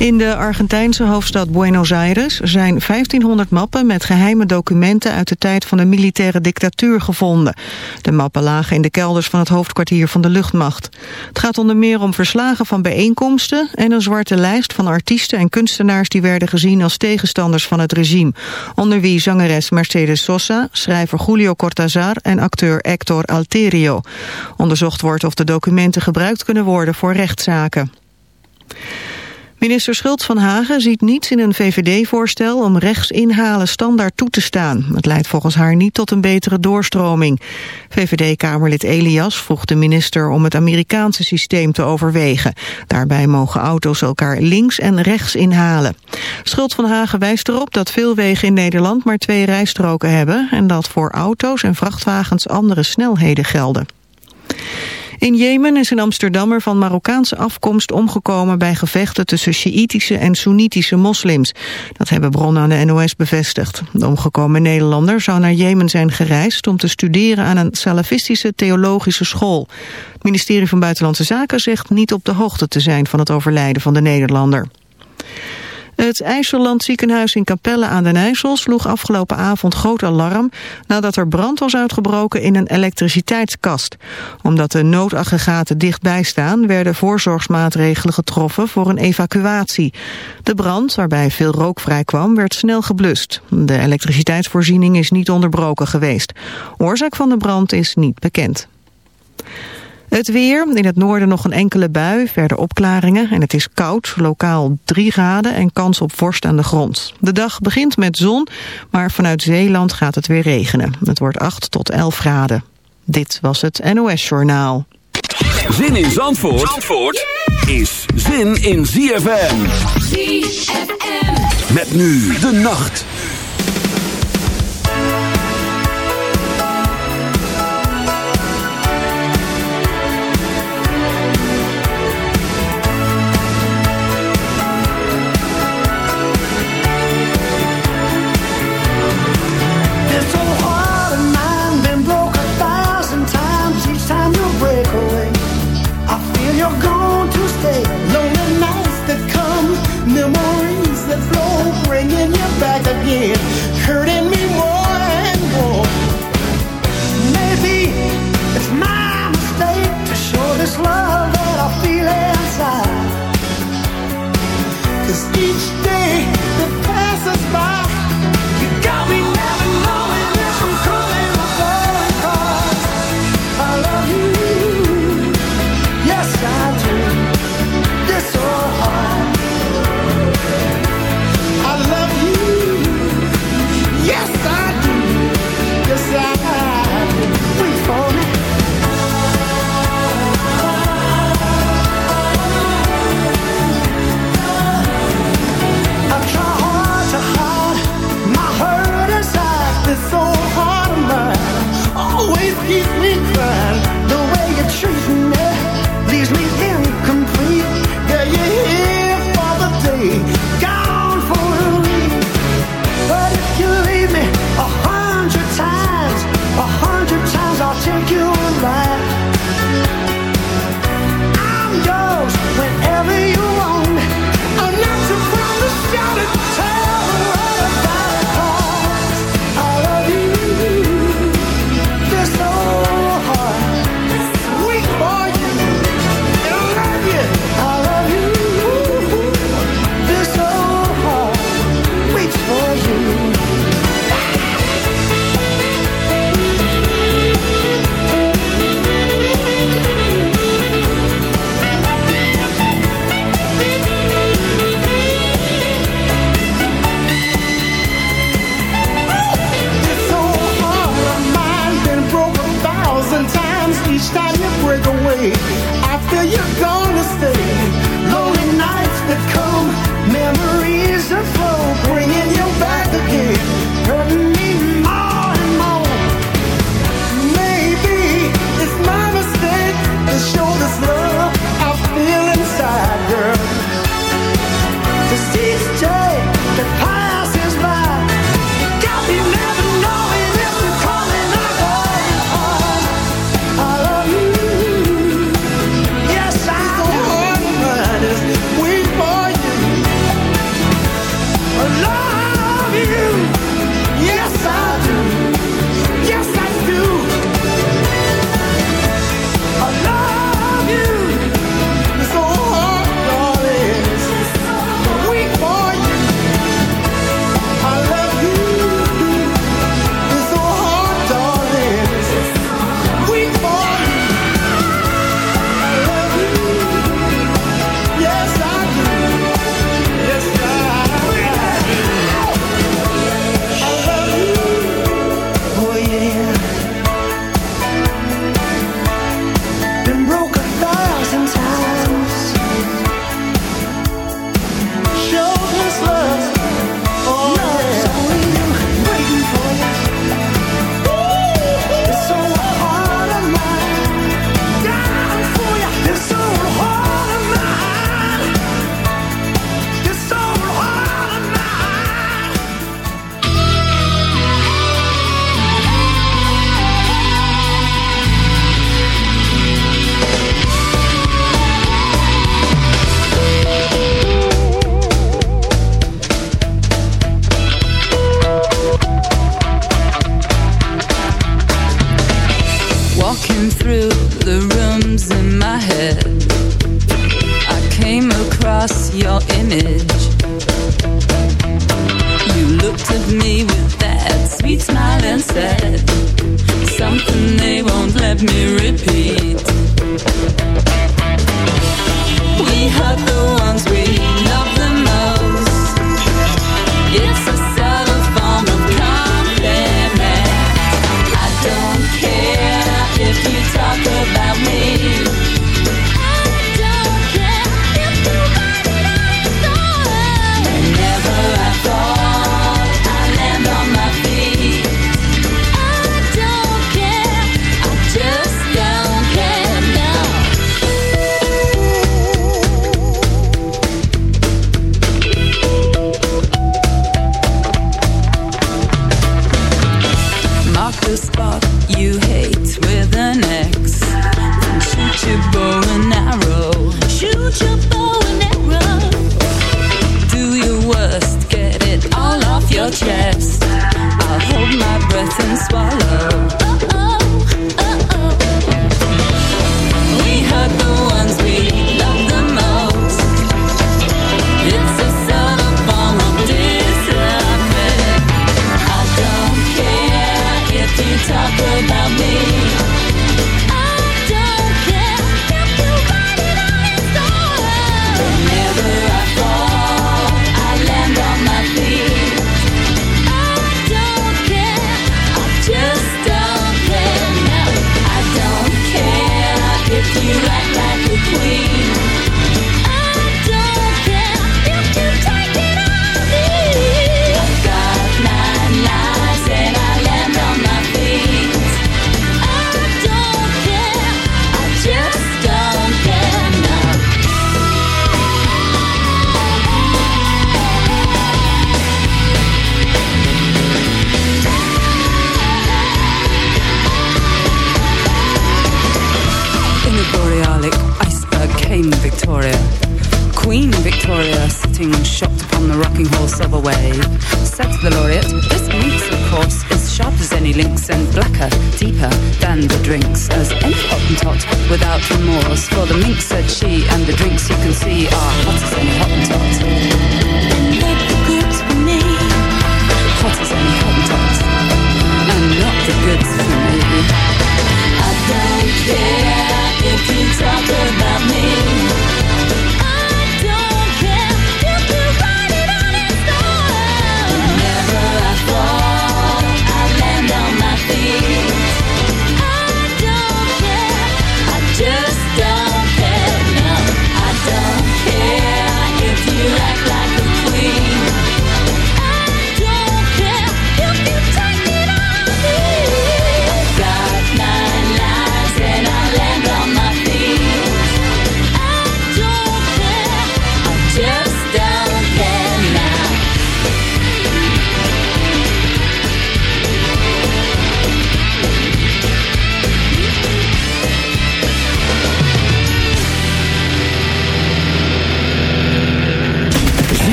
In de Argentijnse hoofdstad Buenos Aires zijn 1500 mappen met geheime documenten uit de tijd van de militaire dictatuur gevonden. De mappen lagen in de kelders van het hoofdkwartier van de luchtmacht. Het gaat onder meer om verslagen van bijeenkomsten en een zwarte lijst van artiesten en kunstenaars die werden gezien als tegenstanders van het regime. Onder wie zangeres Mercedes Sosa, schrijver Julio Cortázar en acteur Hector Alterio. Onderzocht wordt of de documenten gebruikt kunnen worden voor rechtszaken. Minister Schultz van Hagen ziet niets in een VVD-voorstel om rechts inhalen standaard toe te staan. Het leidt volgens haar niet tot een betere doorstroming. VVD-kamerlid Elias vroeg de minister om het Amerikaanse systeem te overwegen. Daarbij mogen auto's elkaar links en rechts inhalen. Schultz van Hagen wijst erop dat veel wegen in Nederland maar twee rijstroken hebben... en dat voor auto's en vrachtwagens andere snelheden gelden. In Jemen is een Amsterdammer van Marokkaanse afkomst omgekomen bij gevechten tussen Sjiïtische en Soenitische moslims. Dat hebben bronnen aan de NOS bevestigd. De omgekomen Nederlander zou naar Jemen zijn gereisd om te studeren aan een salafistische theologische school. Het ministerie van Buitenlandse Zaken zegt niet op de hoogte te zijn van het overlijden van de Nederlander. Het IJsselland ziekenhuis in Capelle aan den IJssel sloeg afgelopen avond groot alarm nadat er brand was uitgebroken in een elektriciteitskast. Omdat de noodaggregaten dichtbij staan werden voorzorgsmaatregelen getroffen voor een evacuatie. De brand, waarbij veel rook vrijkwam, werd snel geblust. De elektriciteitsvoorziening is niet onderbroken geweest. Oorzaak van de brand is niet bekend. Het weer, in het noorden nog een enkele bui, verder opklaringen en het is koud, lokaal 3 graden en kans op vorst aan de grond. De dag begint met zon, maar vanuit Zeeland gaat het weer regenen. Het wordt 8 tot 11 graden. Dit was het NOS Journaal. Zin in Zandvoort, Zandvoort is zin in ZFM. ZFM. Met nu de nacht.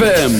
ZFM.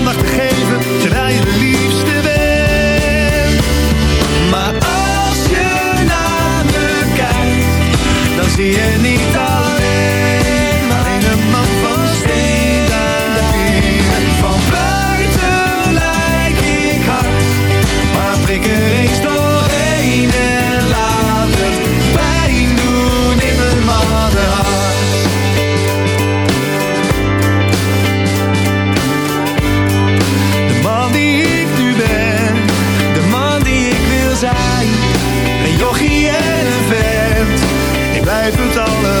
就到了。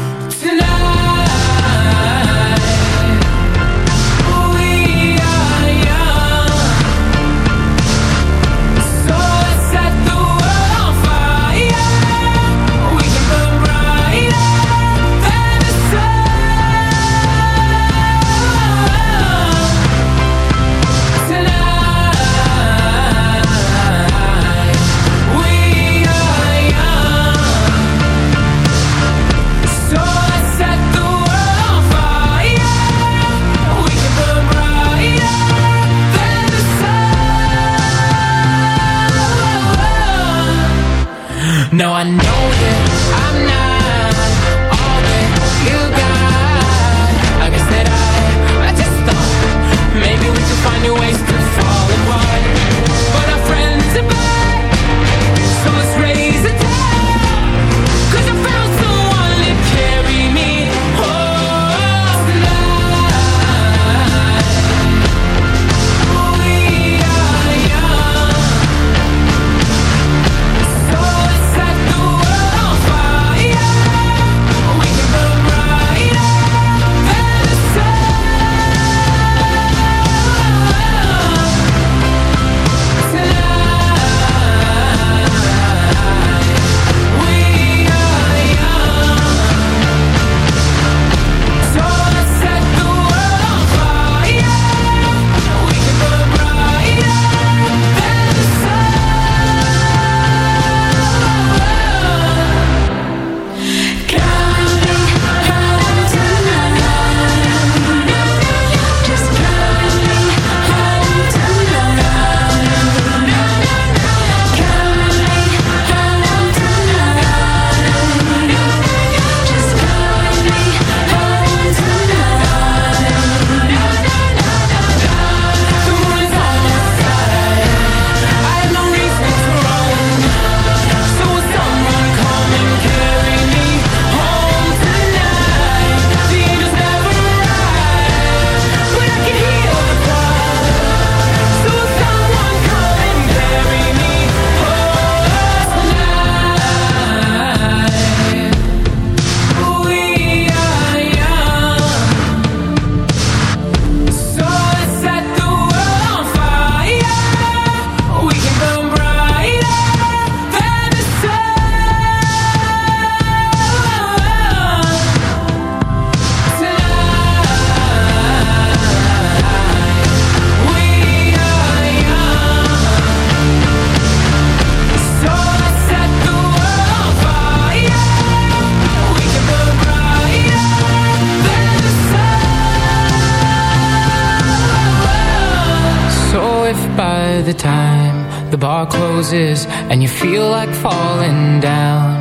the time the bar closes and you feel like falling down,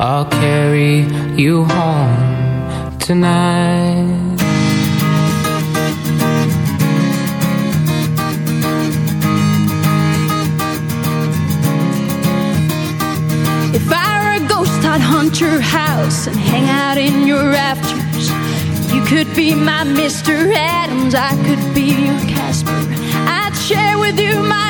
I'll carry you home tonight. If I were a ghost, I'd hunt your house and hang out in your rafters. You could be my Mr. Adams, I could be your Casper. I'd share with you my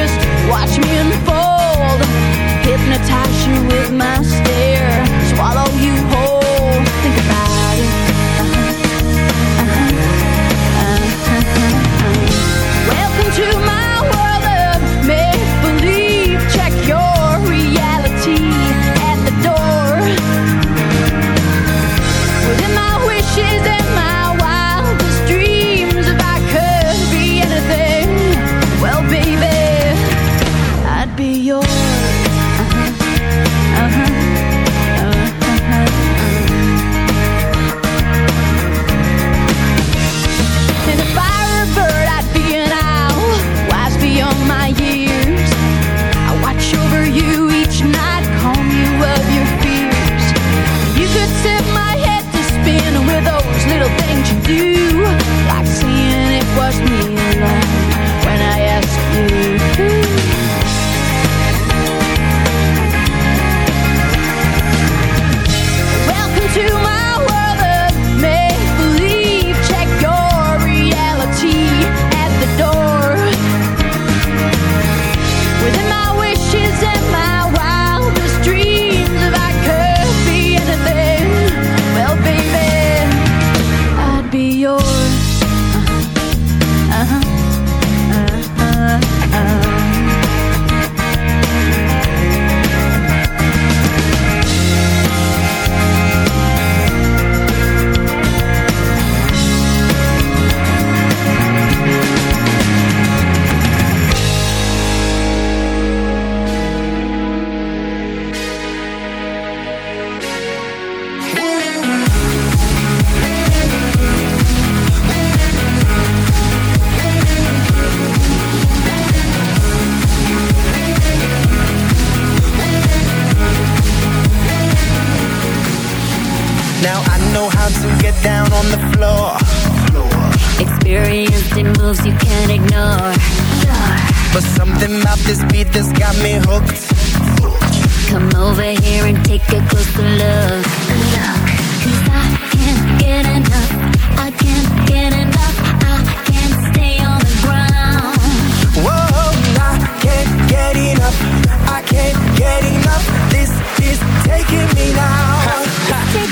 just watch me unfold. Hypnotize you with my stare. Swallow you whole.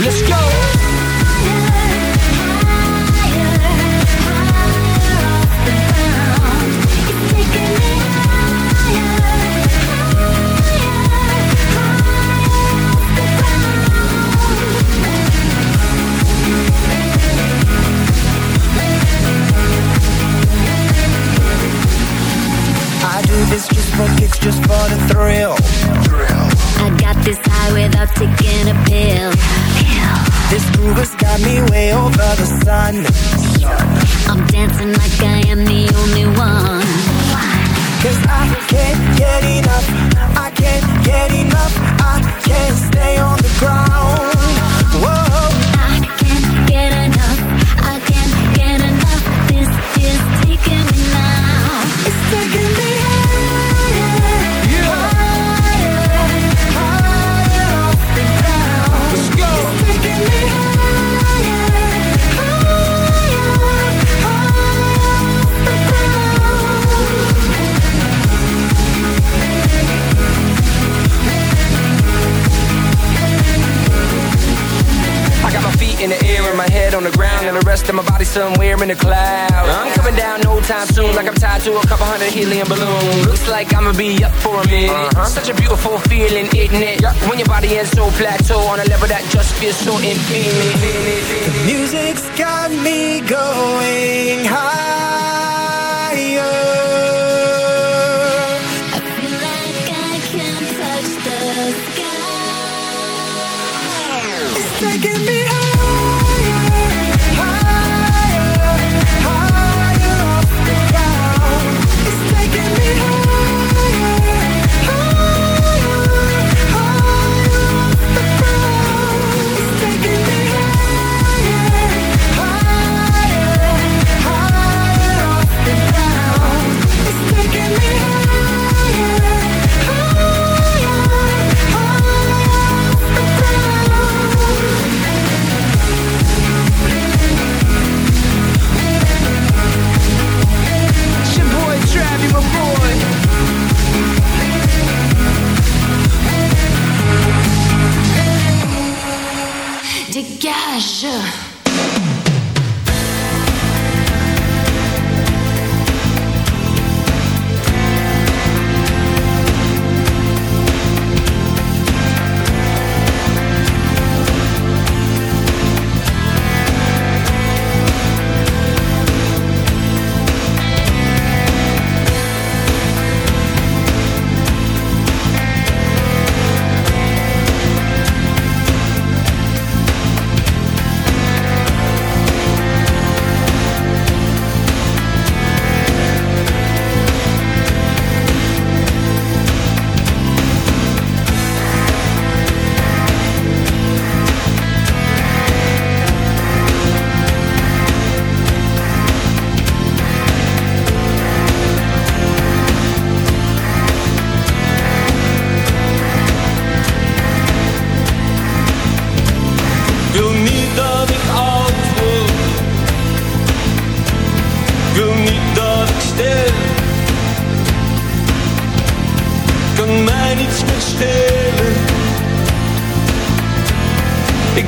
Let's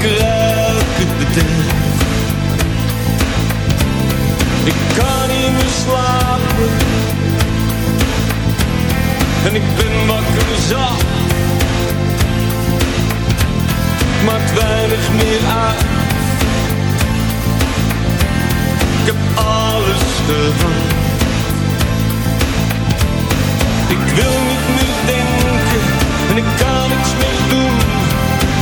ik ruik. Ik kan niet meer slapen. En ik ben wakker zat. Maakt weinig meer uit. Ik heb alles gehad. Ik wil niet meer denken. En ik kan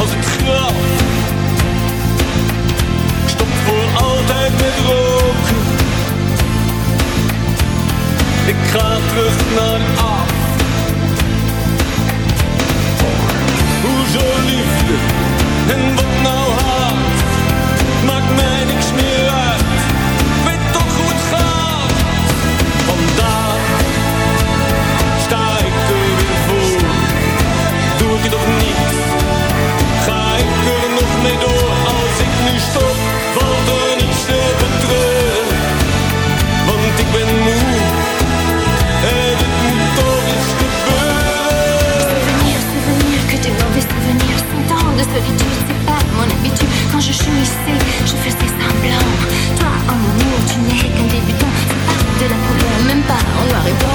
als het graf. Stop voor altijd met roken. Ik ga terug naar af. Hoezo liefde en wat nou ha? c'est pas mon habitude. Quand je chemissais, je faisais semblant. Toi, en mon amour, tu n'es qu'un débutant. C'est pas de la couleur, même pas en noir et blanc.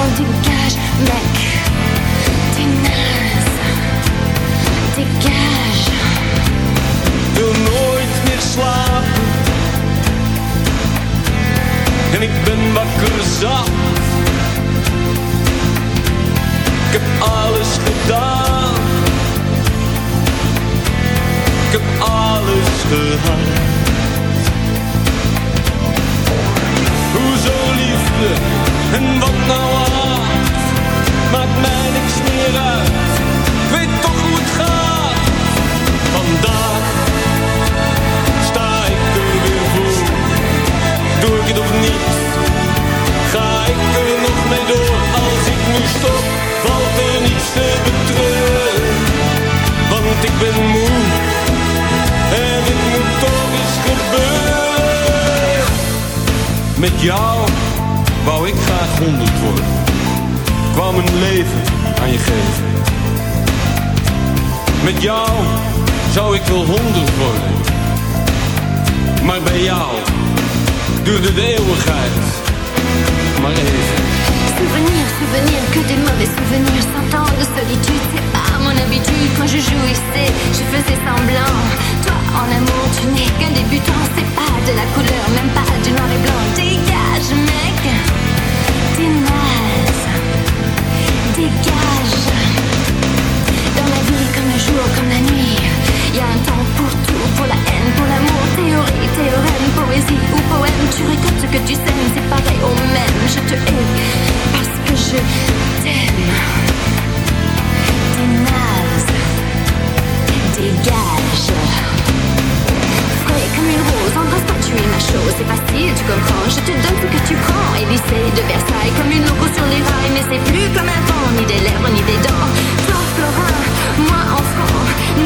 c'est facile, tu comprends. Je te donne ce que tu prends. Élysée de Versailles, comme une loco sur les rails. Mais c'est plus comme avant, ni des lèvres, ni des dents. Toi, Florin, moi, enfant,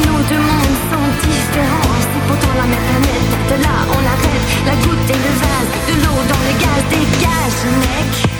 nos deux mondes sont différents. C'est pourtant la même planète. De là, on l'arrête. La goutte et le vase, de l'eau dans le gaz. Dégage, mec.